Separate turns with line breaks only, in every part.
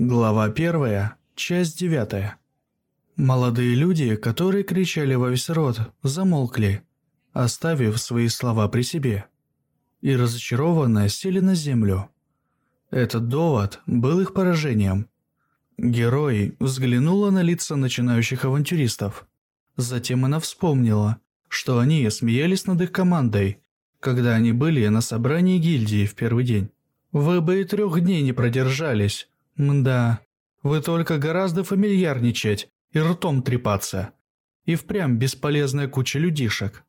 Глава первая, часть девятая. Молодые люди, которые кричали во весь рот, замолкли, оставив свои слова при себе. И разочарованно сели на землю. Этот довод был их поражением. Герой взглянула на лица начинающих авантюристов. Затем она вспомнила, что они смеялись над их командой, когда они были на собрании гильдии в первый день. «Вы бы и трех дней не продержались. Мда, вы только гораздо фамильярничать и ртом трепаться. И впрямь бесполезная куча людишек».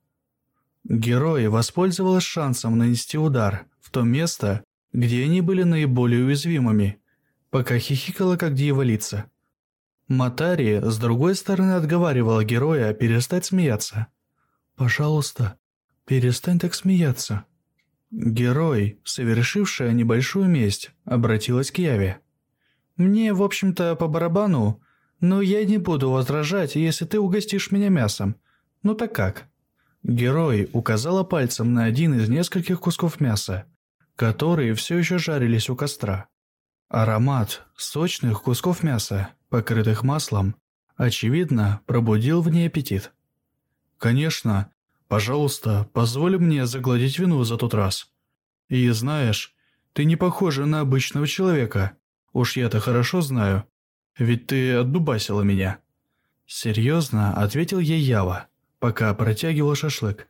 Герой воспользовалась шансом нанести удар в то место, где они были наиболее уязвимыми, пока хихикала как дьяволица. Матари с другой стороны отговаривала героя перестать смеяться. «Пожалуйста, перестань так смеяться». Герой, совершившая небольшую месть, обратилась к Яве. «Мне, в общем-то, по барабану, но я не буду возражать, если ты угостишь меня мясом. Ну так как?» Герой указала пальцем на один из нескольких кусков мяса, которые все еще жарились у костра. Аромат сочных кусков мяса, покрытых маслом, очевидно, пробудил в ней аппетит. «Конечно, пожалуйста, позволь мне загладить вину за тот раз. И знаешь, ты не похожа на обычного человека. Уж я-то хорошо знаю, ведь ты отдубасила меня». Серьезно ответил ей Ява, пока протягивал шашлык.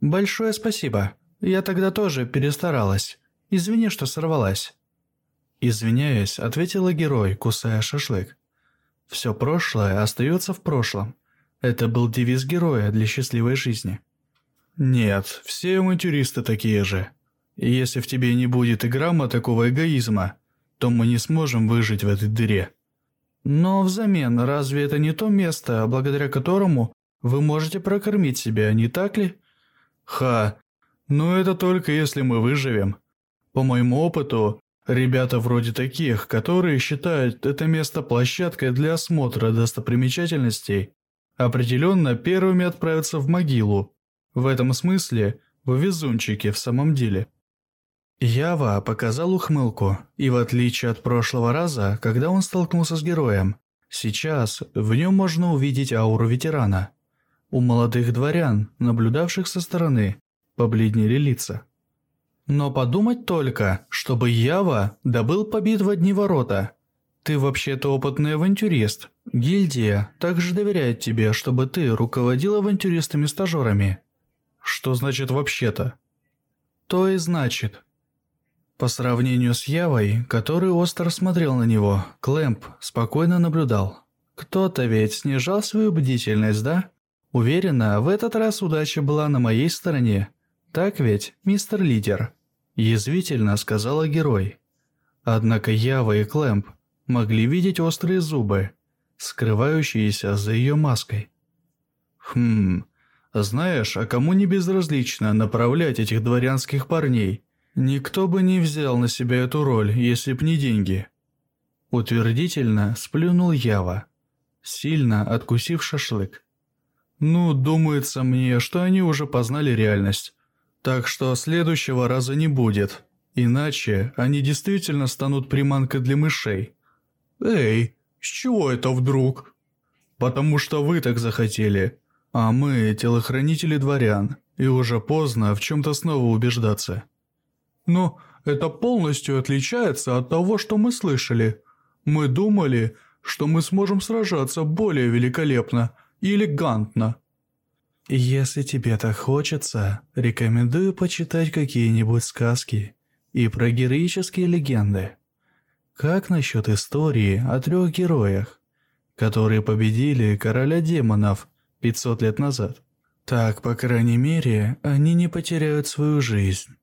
«Большое спасибо. Я тогда тоже перестаралась. Извини, что сорвалась». Извиняясь, ответила герой, кусая шашлык. «Все прошлое остается в прошлом. Это был девиз героя для счастливой жизни». «Нет, все авантюристы такие же. И если в тебе не будет и грамма такого эгоизма, то мы не сможем выжить в этой дыре». «Но взамен, разве это не то место, благодаря которому вы можете прокормить себя, не так ли?» «Ха, но это только если мы выживем. По моему опыту, ребята вроде таких, которые считают это место площадкой для осмотра достопримечательностей, определенно первыми отправятся в могилу. В этом смысле, в везунчике в самом деле. Ява показал ухмылку, и в отличие от прошлого раза, когда он столкнулся с героем, сейчас в нем можно увидеть ауру ветерана. У молодых дворян, наблюдавших со стороны, побледнели лица. Но подумать только, чтобы Ява добыл побит в одни ворота. Ты вообще-то опытный авантюрист. Гильдия также доверяет тебе, чтобы ты руководил авантюристами-стажерами. Что значит вообще-то? То и значит. По сравнению с Явой, который остро смотрел на него, Клэмп спокойно наблюдал. Кто-то ведь снижал свою бдительность, да? Уверена, в этот раз удача была на моей стороне. «Так ведь, мистер Лидер?» – язвительно сказала герой. Однако Ява и Клэмп могли видеть острые зубы, скрывающиеся за ее маской. «Хм, знаешь, а кому не безразлично направлять этих дворянских парней? Никто бы не взял на себя эту роль, если б не деньги». Утвердительно сплюнул Ява, сильно откусив шашлык. «Ну, думается мне, что они уже познали реальность. Так что следующего раза не будет. Иначе они действительно станут приманкой для мышей. Эй, с чего это вдруг? Потому что вы так захотели. А мы телохранители дворян. И уже поздно в чем-то снова убеждаться. Но это полностью отличается от того, что мы слышали. Мы думали, что мы сможем сражаться более великолепно и элегантно. Если тебе так хочется, рекомендую почитать какие-нибудь сказки и про героические легенды. Как насчет истории о трех героях, которые победили короля демонов 500 лет назад? Так, по крайней мере, они не потеряют свою жизнь.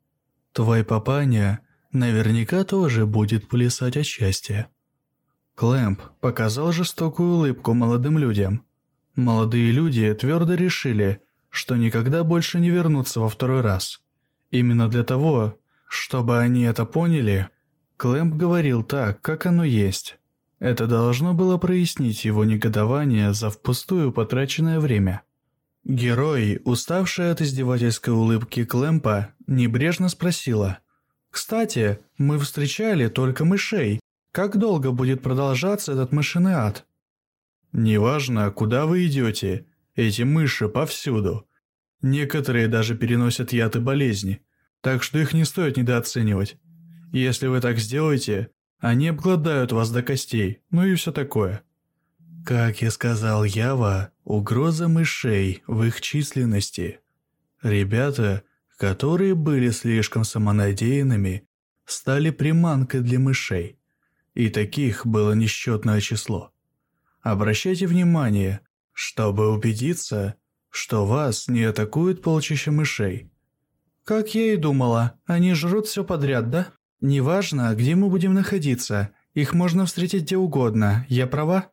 Твой папаня наверняка тоже будет плясать от счастья. Клэмп показал жестокую улыбку молодым людям – Молодые люди твердо решили, что никогда больше не вернутся во второй раз. Именно для того, чтобы они это поняли, Клэмп говорил так, как оно есть. Это должно было прояснить его негодование за впустую потраченное время. Герой, уставший от издевательской улыбки Клэмпа, небрежно спросила. «Кстати, мы встречали только мышей. Как долго будет продолжаться этот мышиный ад?
Неважно, куда вы идете, эти мыши повсюду. Некоторые даже переносят яд и болезни, так что их не стоит недооценивать. Если вы так сделаете, они обгладают вас до костей, ну и все такое.
Как я сказал Ява, угроза мышей в их численности. Ребята, которые были слишком самонадеянными, стали приманкой для мышей. И таких было несчетное число. Обращайте внимание, чтобы убедиться, что вас не атакуют полчища мышей. Как я и думала, они жрут все подряд, да? Неважно, где мы будем находиться, их можно встретить где угодно, я права?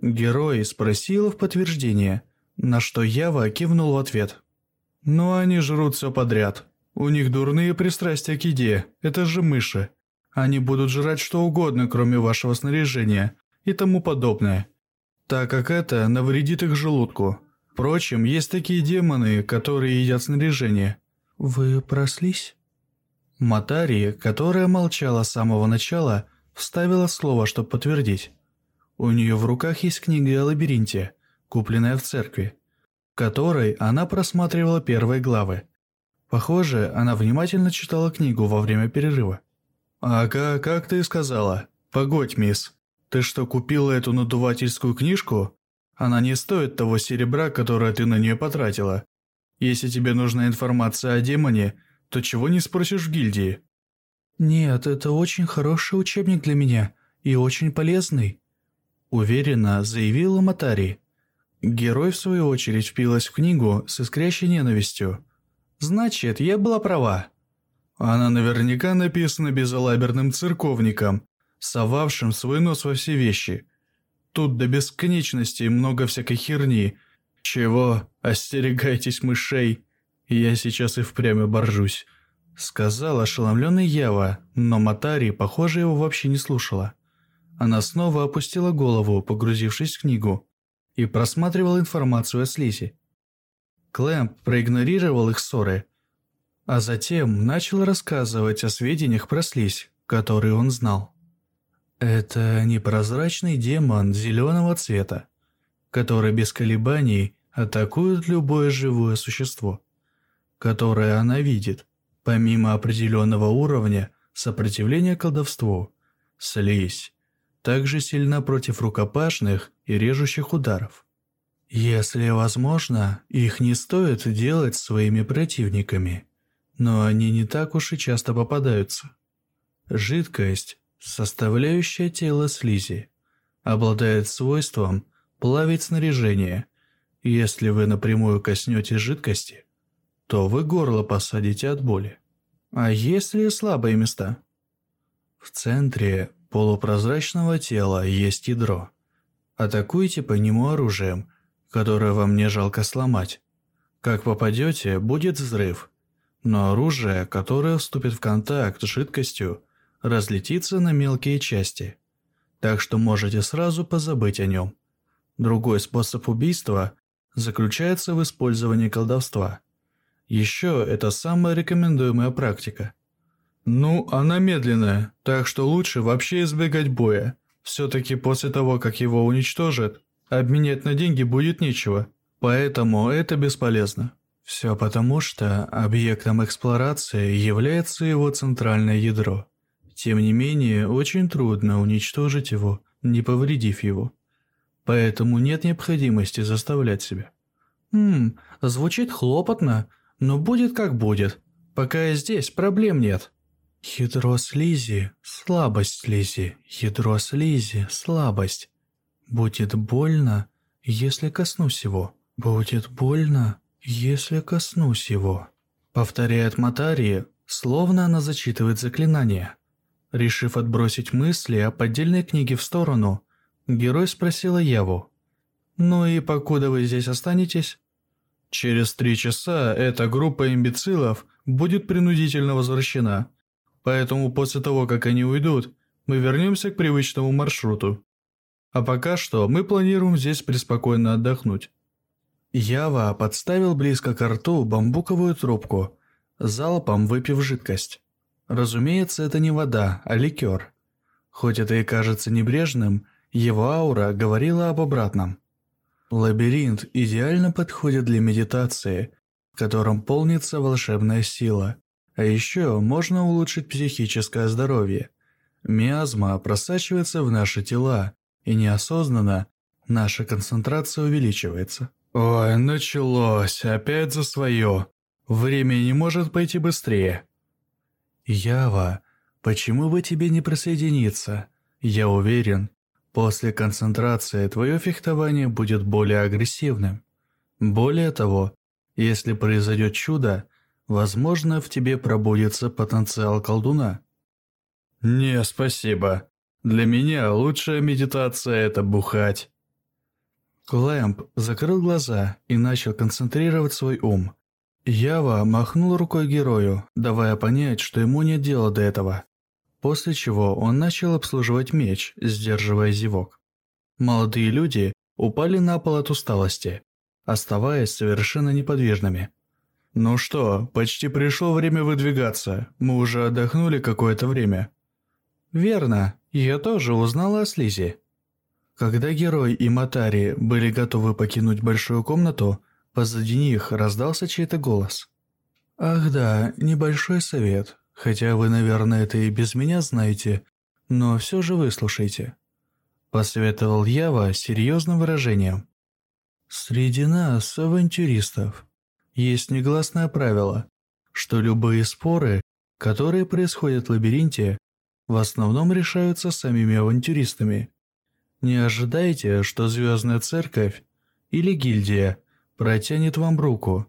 Герой спросил в подтверждение, на что Ява кивнул в ответ. «Но они жрут все подряд. У них дурные пристрастия к еде, это же мыши. Они будут жрать что угодно, кроме вашего снаряжения и тому подобное, так как это навредит их желудку. Впрочем, есть такие демоны, которые едят снаряжение. Вы прослись? Матари, которая молчала с самого начала, вставила слово, чтобы подтвердить. У нее в руках есть книга о лабиринте, купленная в церкви, в которой она просматривала первые главы. Похоже, она внимательно читала книгу во время перерыва. «Ага, как ты и сказала. Погодь, мисс. Ты что, купила эту надувательскую книжку? Она не стоит того серебра, которое ты на нее потратила. Если тебе нужна информация о демоне, то чего не спросишь в гильдии?» «Нет, это очень хороший учебник для меня и очень полезный», Уверенно заявила Матари. Герой, в свою очередь, впилась в книгу с искрящей ненавистью. «Значит, я была права». Она наверняка написана безалаберным церковником, совавшим свой нос во все вещи. Тут до бесконечности много всякой херни. Чего? Остерегайтесь мышей. Я сейчас и впрямь оборжусь. Сказал ошеломленный Ява, но Матари, похоже, его вообще не слушала. Она снова опустила голову, погрузившись в книгу, и просматривала информацию о слизи. Клэмп проигнорировал их ссоры, а затем начал рассказывать о сведениях про слизь, которые он знал. Это непрозрачный демон зеленого цвета, который без колебаний атакует любое живое существо, которое она видит, помимо определенного уровня сопротивления колдовству. Слизь также сильна против рукопашных и режущих ударов. Если возможно, их не стоит делать своими противниками, но они не так уж и часто попадаются. Жидкость, составляющая тело слизи, обладает свойством плавить снаряжение. Если вы напрямую коснете жидкости, то вы горло посадите от боли. А если слабые места? В центре полупрозрачного тела есть ядро. Атакуйте по нему оружием, которое вам не жалко сломать. Как попадете, будет взрыв. Но оружие, которое вступит в контакт с жидкостью, разлетится на мелкие части. Так что можете сразу позабыть о нем. Другой способ убийства заключается в использовании колдовства. Еще это самая рекомендуемая практика – ну, она медленная, так что лучше вообще избегать боя. Все-таки после того, как его уничтожат, обменять на деньги будет нечего. Поэтому это бесполезно. Все потому, что объектом эксплуатации является его центральное ядро. Тем не менее, очень трудно уничтожить его, не повредив его. Поэтому нет необходимости заставлять себя. Хм, звучит хлопотно, но будет как будет. Пока я здесь, проблем нет. Ядро слизи, слабость слизи, ядро слизи, слабость. Будет больно, если коснусь его. Будет больно, если коснусь его. Повторяет Матария, словно она зачитывает заклинание. Решив отбросить мысли о поддельной книге в сторону, герой спросила Яву. «Ну и покуда вы здесь останетесь?» «Через три часа эта группа имбецилов будет принудительно возвращена», Поэтому после того, как они уйдут, мы вернемся к привычному маршруту. А пока что мы планируем здесь преспокойно отдохнуть. Ява подставил близко к рту бамбуковую трубку, залпом выпив жидкость. Разумеется, это не вода, а ликер. Хоть это и кажется небрежным, его аура говорила об обратном. Лабиринт идеально подходит для медитации, в котором полнится волшебная сила. А еще можно улучшить психическое здоровье. Миазма просачивается в наши тела, и неосознанно наша концентрация увеличивается. Ой, началось, опять за свое. Время не может пойти быстрее. Ява, почему бы тебе не присоединиться? Я уверен, после концентрации твое фехтование будет более агрессивным. Более того, если произойдет чудо, возможно, в тебе пробудется потенциал колдуна.
«Не, спасибо. Для меня лучшая медитация – это бухать».
Клэмп закрыл глаза и начал концентрировать свой ум. Ява махнул рукой герою, давая понять, что ему нет дела до этого. После чего он начал обслуживать меч, сдерживая зевок. Молодые люди упали на пол от усталости, оставаясь совершенно неподвижными.
«Ну что, почти пришло время выдвигаться. Мы уже отдохнули какое-то время».
«Верно, я тоже узнала о Слизи». Когда герой и Матари были готовы покинуть большую комнату, позади них раздался чей-то голос. «Ах да, небольшой совет, хотя вы, наверное, это и без меня знаете, но все же выслушайте». Посоветовал Ява серьезным выражением. «Среди нас, авантюристов, есть негласное правило, что любые споры, которые происходят в лабиринте, в основном решаются самими авантюристами. Не ожидайте, что Звездная Церковь или гильдия протянет вам руку.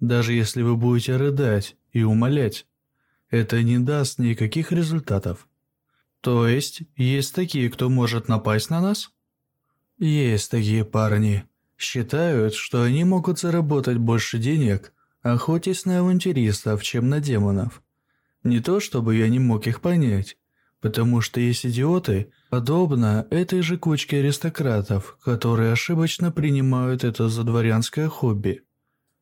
Даже если вы будете рыдать и умолять, это не даст никаких результатов. То есть, есть такие, кто может напасть на нас? Есть такие парни. Считают, что они могут заработать больше денег, охотясь на авантюристов, чем на демонов. Не то чтобы я не мог их понять, потому что есть идиоты, подобно этой же кучке аристократов, которые ошибочно принимают это за дворянское хобби.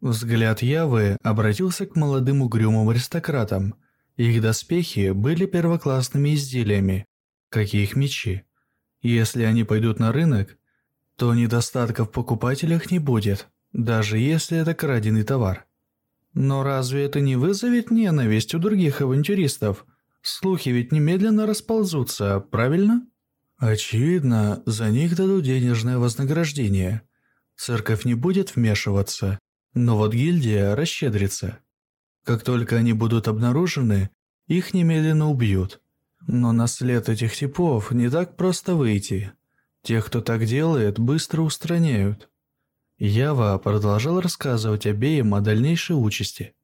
Взгляд Явы обратился к молодым угрюмым аристократам. Их доспехи были первоклассными изделиями, как и их мечи. Если они пойдут на рынок, то недостатков в покупателях не будет, даже если это краденый товар. Но разве это не вызовет ненависть у других авантюристов – Слухи ведь немедленно расползутся, правильно? Очевидно, за них дадут денежное вознаграждение. Церковь не будет вмешиваться, но вот гильдия расщедрится. Как только они будут обнаружены, их немедленно убьют. Но на след этих типов не так просто выйти. Тех, кто так делает, быстро устраняют. Ява продолжал рассказывать обеим о дальнейшей участи.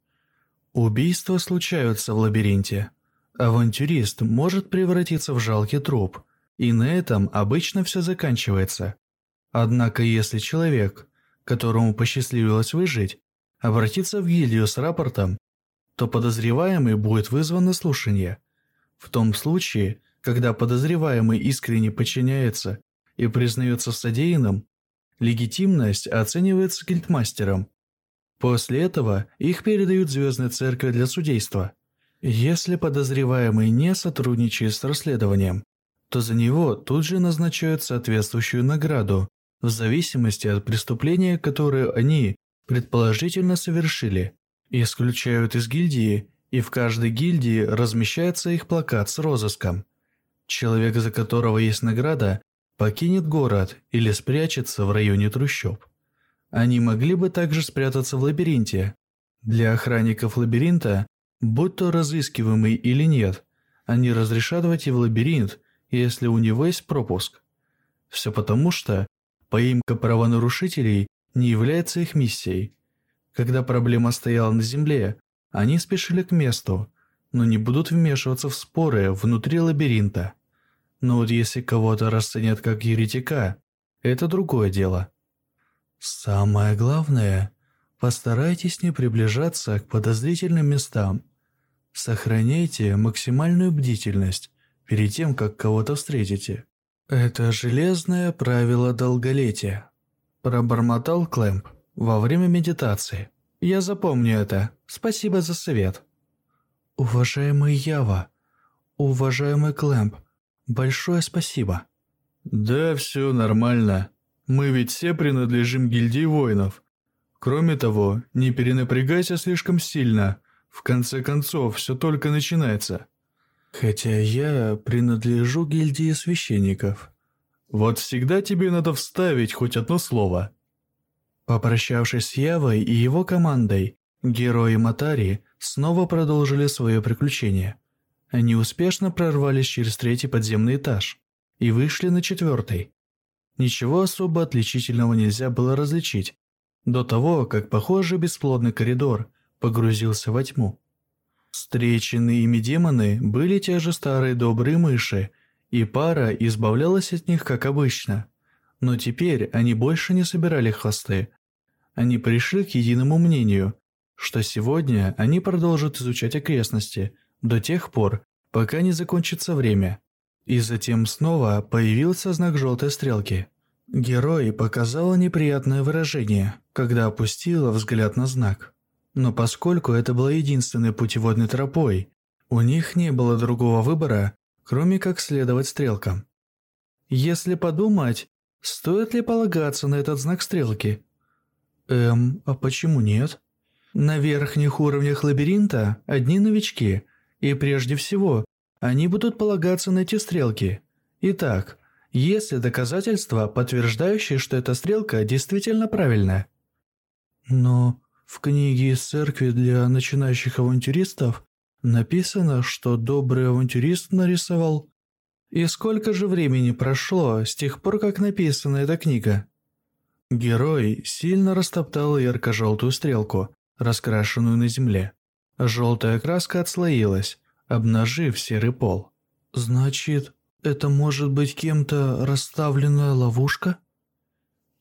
Убийства случаются в лабиринте. Авантюрист может превратиться в жалкий труп, и на этом обычно все заканчивается. Однако если человек, которому посчастливилось выжить, обратится в гильдию с рапортом, то подозреваемый будет вызван на слушание. В том случае, когда подозреваемый искренне подчиняется и признается содеянным, легитимность оценивается гильдмастером. После этого их передают Звездной Церкви для судейства – если подозреваемый не сотрудничает с расследованием, то за него тут же назначают соответствующую награду, в зависимости от преступления, которое они предположительно совершили. Исключают из гильдии, и в каждой гильдии размещается их плакат с розыском. Человек, за которого есть награда, покинет город или спрячется в районе трущоб. Они могли бы также спрятаться в лабиринте. Для охранников лабиринта Будь то разыскиваемый или нет, они разрешат войти в лабиринт, если у него есть пропуск. Все потому, что поимка правонарушителей не является их миссией. Когда проблема стояла на земле, они спешили к месту, но не будут вмешиваться в споры внутри лабиринта. Но вот если кого-то расценят как еретика, это другое дело. Самое главное Постарайтесь не приближаться к подозрительным местам. Сохраняйте максимальную бдительность перед тем, как кого-то встретите. Это железное правило долголетия. Пробормотал Клэмп во время медитации. Я запомню это. Спасибо за совет. Уважаемый Ява, уважаемый Клэмп, Большое спасибо».
«Да, все нормально. Мы ведь все принадлежим гильдии воинов. Кроме того, не перенапрягайся слишком сильно. В конце концов, все только начинается».
«Хотя я принадлежу гильдии священников».
«Вот всегда тебе надо вставить хоть одно слово».
Попрощавшись с Явой и его командой, герои Матари снова продолжили свое приключение. Они успешно прорвались через третий подземный этаж и вышли на четвертый. Ничего особо отличительного нельзя было различить, до того, как похожий бесплодный коридор погрузился во тьму. Встреченные ими демоны были те же старые добрые мыши, и пара избавлялась от них как обычно. Но теперь они больше не собирали хвосты. Они пришли к единому мнению, что сегодня они продолжат изучать окрестности до тех пор, пока не закончится время. И затем снова появился знак желтой стрелки. Герой показала неприятное выражение, когда опустила взгляд на знак. Но поскольку это была единственной путеводной тропой, у них не было другого выбора, кроме как следовать стрелкам. Если подумать, стоит ли полагаться на этот знак стрелки? Эм, а почему нет? На верхних уровнях лабиринта одни новички, и прежде всего они будут полагаться на эти стрелки. Итак, есть ли доказательства, подтверждающие, что эта стрелка действительно правильная? Но в книге из церкви для начинающих авантюристов написано, что добрый авантюрист нарисовал. И сколько же времени прошло с тех пор, как написана эта книга? Герой сильно растоптал ярко-желтую стрелку, раскрашенную на земле. Желтая краска отслоилась, обнажив серый пол. «Значит, это может быть кем-то расставленная ловушка?»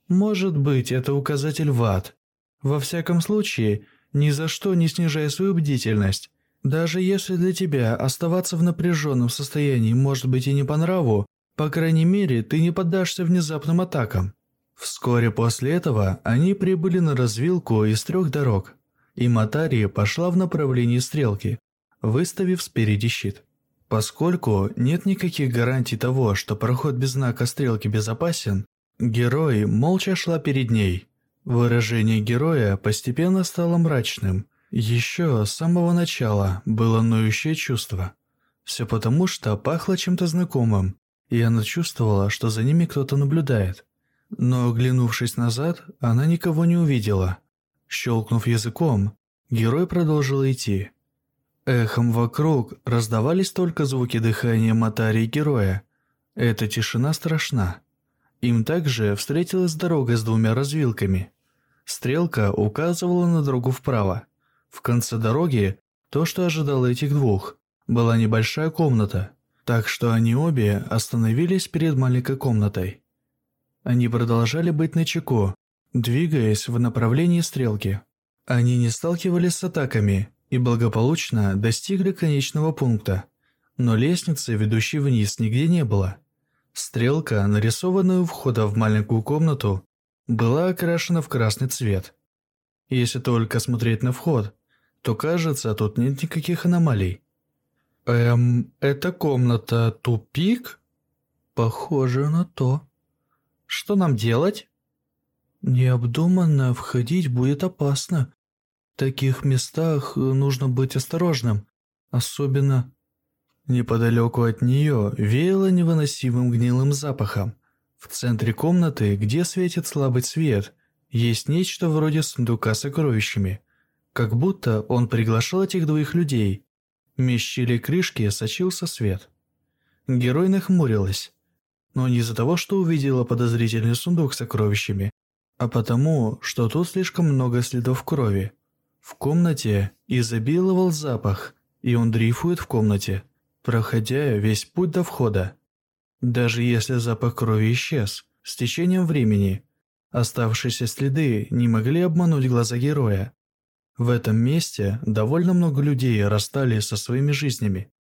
«Может быть, это указатель в ад. Во всяком случае, ни за что не снижай свою бдительность. Даже если для тебя оставаться в напряженном состоянии может быть и не по нраву, по крайней мере, ты не поддашься внезапным атакам». Вскоре после этого они прибыли на развилку из трех дорог, и Матария пошла в направлении стрелки, выставив спереди щит. Поскольку нет никаких гарантий того, что проход без знака стрелки безопасен, герой молча шла перед ней. Выражение героя постепенно стало мрачным. Еще с самого начала было ноющее чувство. Все потому, что пахло чем-то знакомым, и она чувствовала, что за ними кто-то наблюдает. Но, оглянувшись назад, она никого не увидела. Щелкнув языком, герой продолжил идти. Эхом вокруг раздавались только звуки дыхания Матарии героя. Эта тишина страшна. Им также встретилась дорога с двумя развилками. Стрелка указывала на дорогу вправо. В конце дороги, то, что ожидало этих двух, была небольшая комната, так что они обе остановились перед маленькой комнатой. Они продолжали быть начеку, двигаясь в направлении стрелки. Они не сталкивались с атаками и благополучно достигли конечного пункта, но лестницы, ведущей вниз, нигде не было. Стрелка, нарисованная у входа в маленькую комнату, была окрашена в красный цвет. Если только смотреть на вход, то кажется, тут нет никаких аномалий. Эм, эта комната тупик? Похоже на то. Что нам делать? Необдуманно входить будет опасно. В таких местах нужно быть осторожным, особенно... Неподалеку от нее веяло невыносимым гнилым запахом. В центре комнаты, где светит слабый свет, есть нечто вроде сундука с сокровищами. Как будто он приглашал этих двоих людей. Меж щели крышки сочился свет. Герой нахмурилась но не из-за того, что увидела подозрительный сундук с сокровищами, а потому, что тут слишком много следов крови. В комнате изобиловал запах, и он дрейфует в комнате, проходя весь путь до входа. Даже если запах крови исчез, с течением времени, оставшиеся следы не могли обмануть глаза героя. В этом месте довольно много людей расстались со своими жизнями.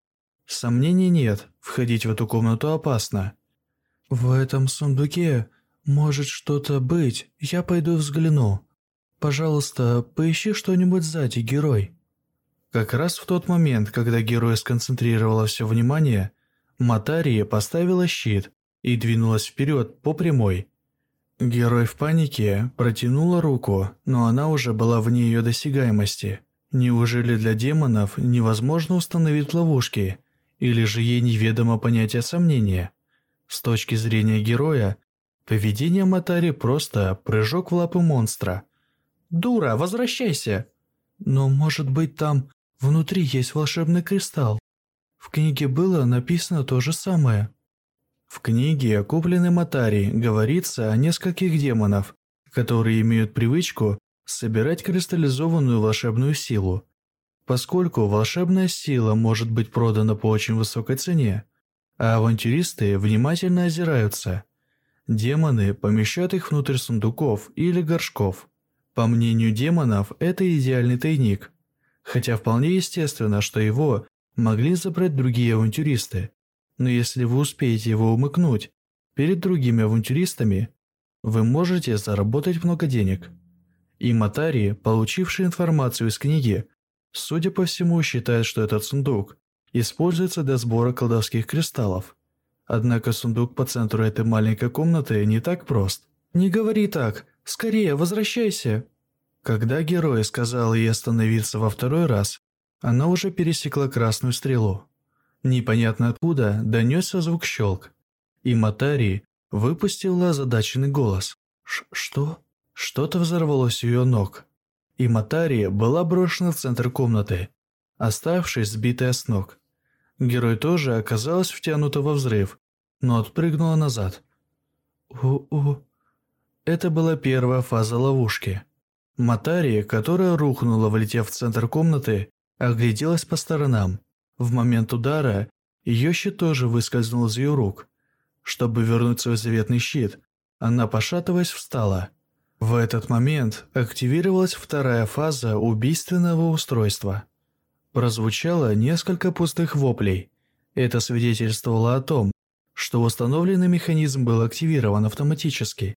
Сомнений нет, входить в эту комнату опасно. «В этом сундуке может что-то быть, я пойду взгляну. Пожалуйста, поищи что-нибудь сзади, герой». Как раз в тот момент, когда герой сконцентрировала все внимание, Матария поставила щит и двинулась вперед по прямой. Герой в панике протянула руку, но она уже была вне ее досягаемости. Неужели для демонов невозможно установить ловушки? Или же ей неведомо понятие сомнения? С точки зрения героя, поведение Матари просто прыжок в лапы монстра. «Дура, возвращайся!» «Но может быть там внутри есть волшебный кристалл?» В книге было написано то же самое. В книге, купленной Матари, говорится о нескольких демонов, которые имеют привычку собирать кристаллизованную волшебную силу. Поскольку волшебная сила может быть продана по очень высокой цене, а авантюристы внимательно озираются. Демоны помещают их внутрь сундуков или горшков. По мнению демонов, это идеальный тайник, хотя вполне естественно, что его могли забрать другие авантюристы. Но если вы успеете его умыкнуть перед другими авантюристами, вы можете заработать много денег. И Матари, получивший информацию из книги, судя по всему, считает, что этот сундук используется для сбора колдовских кристаллов. Однако сундук по центру этой маленькой комнаты не так прост. «Не говори так! Скорее, возвращайся!» Когда герой сказал ей остановиться во второй раз, она уже пересекла красную стрелу. Непонятно откуда донесся звук щелк, и Матари выпустила озадаченный голос. Ш «Что?» Что-то взорвалось у ее ног, и Матари была брошена в центр комнаты, оставшись сбитая с ног. Герой тоже оказалась втянута во взрыв, но отпрыгнула назад. У-у. Это была первая фаза ловушки. Матари, которая рухнула, влетев в центр комнаты, Огляделась по сторонам. В момент удара ее щит тоже выскользнул из ее рук. Чтобы вернуть свой заветный щит, она, пошатываясь, встала. В этот момент активировалась вторая фаза убийственного устройства. Прозвучало несколько пустых воплей. Это свидетельствовало о том, что установленный механизм был активирован автоматически.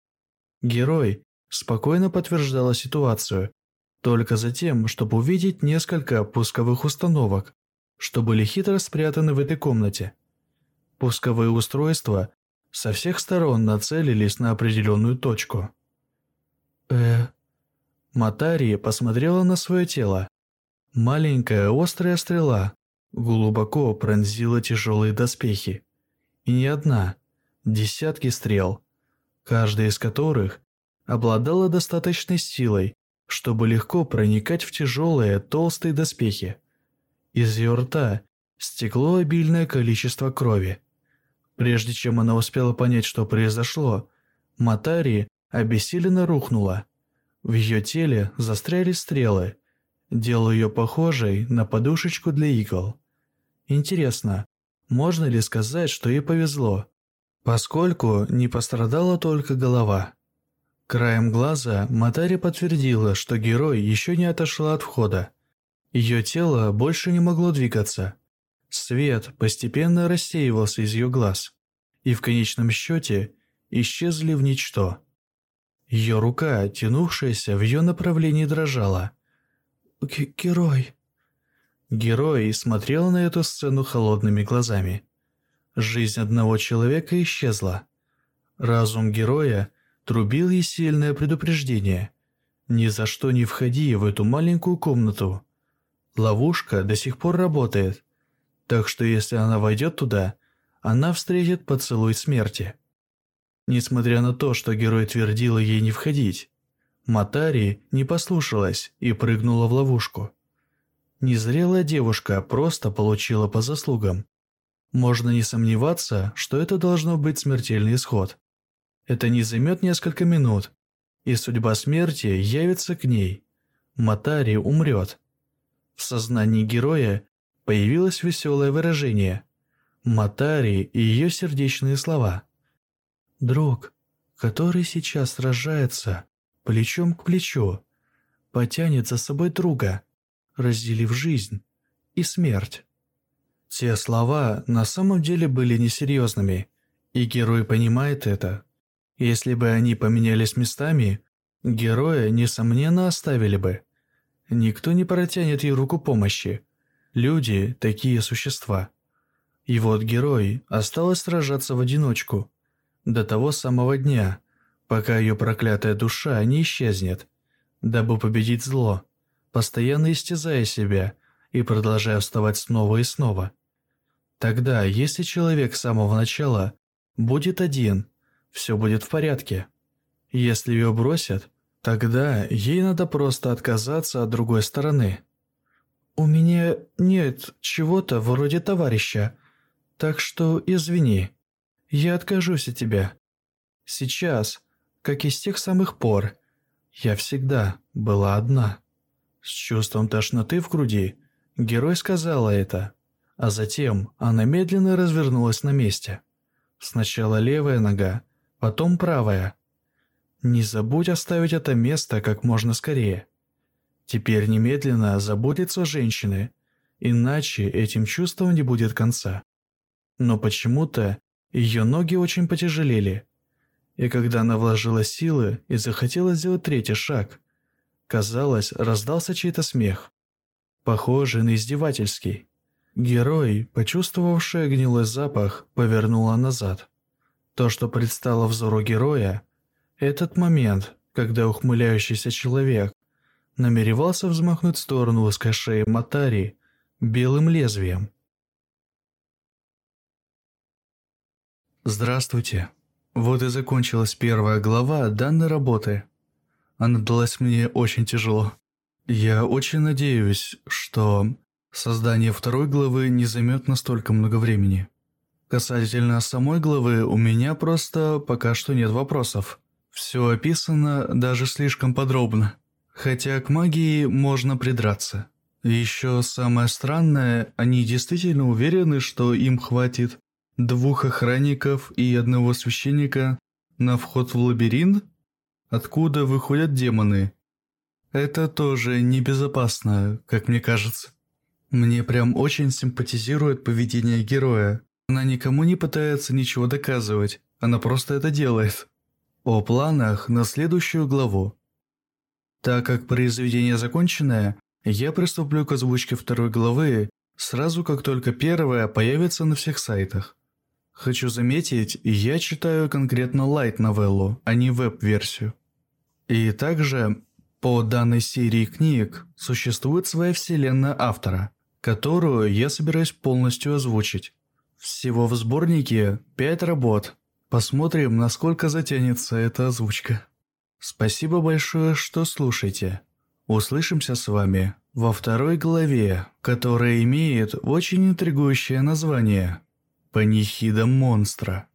Герой спокойно подтверждала ситуацию только за тем, чтобы увидеть несколько пусковых установок, что были хитро спрятаны в этой комнате. Пусковые устройства со всех сторон нацелились на определенную точку. Э, Матари посмотрела на свое тело. Маленькая острая стрела глубоко пронзила тяжелые доспехи. И не одна, десятки стрел, каждая из которых обладала достаточной силой, чтобы легко проникать в тяжелые толстые доспехи. Из ее рта стекло обильное количество крови. Прежде чем она успела понять, что произошло, Матари обессиленно рухнула. В ее теле застряли стрелы, делая ее похожей на подушечку для игл. Интересно, можно ли сказать, что ей повезло, поскольку не пострадала только голова? Краем глаза Матари подтвердила, что герой еще не отошла от входа. Ее тело больше не могло двигаться. Свет постепенно рассеивался из ее глаз, и в конечном счете исчезли в ничто. Ее рука, тянувшаяся в ее направлении, дрожала. «Герой!» Герой смотрел на эту сцену холодными глазами. Жизнь одного человека исчезла. Разум героя трубил ей сильное предупреждение. «Ни за что не входи в эту маленькую комнату. Ловушка до сих пор работает, так что если она войдет туда, она встретит поцелуй смерти». Несмотря на то, что герой твердила ей не входить, Матари не послушалась и прыгнула в ловушку. Незрелая девушка просто получила по заслугам. Можно не сомневаться, что это должно быть смертельный исход. Это не займет несколько минут, и судьба смерти явится к ней. Матари умрет. В сознании героя появилось веселое выражение. Матари и ее сердечные слова. «Друг, который сейчас сражается плечом к плечу, потянет за собой друга, разделив жизнь и смерть». Те слова на самом деле были несерьезными, и герой понимает это. Если бы они поменялись местами, героя, несомненно, оставили бы. Никто не протянет ей руку помощи. Люди – такие существа. И вот герой осталось сражаться в одиночку до того самого дня, пока ее проклятая душа не исчезнет, дабы победить зло, постоянно истязая себя и продолжая вставать снова и снова. Тогда, если человек с самого начала будет один, все будет в порядке. Если ее бросят, тогда ей надо просто отказаться от другой стороны. «У меня нет чего-то вроде товарища, так что извини, я откажусь от тебя. Сейчас, как и с тех самых пор, я всегда была одна». С чувством тошноты в груди герой сказала это, а затем она медленно развернулась на месте. Сначала левая нога, потом правая. Не забудь оставить это место как можно скорее. Теперь немедленно забудь лицо женщины, иначе этим чувством не будет конца. Но почему-то ее ноги очень потяжелели. И когда она вложила силы и захотела сделать третий шаг, казалось, раздался чей-то смех. Похожий на издевательский. Герой, почувствовавший гнилой запах, повернула назад. То, что предстало взору героя, этот момент, когда ухмыляющийся человек намеревался взмахнуть в сторону узкой шеи Матари белым лезвием. Здравствуйте. Вот и закончилась первая глава данной работы. Она далась мне очень тяжело. Я очень надеюсь, что Создание второй главы не займет настолько много времени. Касательно самой главы, у меня просто пока что нет вопросов. Все описано даже слишком подробно. Хотя к магии можно придраться. Еще самое странное, они действительно уверены, что им хватит двух охранников и одного священника на вход в лабиринт? Откуда выходят демоны? Это тоже небезопасно, как мне кажется. Мне прям очень симпатизирует поведение героя. Она никому не пытается ничего доказывать, она просто это делает. О планах на следующую главу. Так как произведение законченное, я приступлю к озвучке второй главы сразу как только первая появится на всех сайтах. Хочу заметить, я читаю конкретно лайт-новеллу, а не веб-версию. И также по данной серии книг существует своя вселенная автора – которую я собираюсь полностью озвучить. Всего в сборнике 5 работ. Посмотрим, насколько затянется эта озвучка. Спасибо большое, что слушаете. Услышимся с вами во второй главе, которая имеет очень интригующее название «Панихида монстра».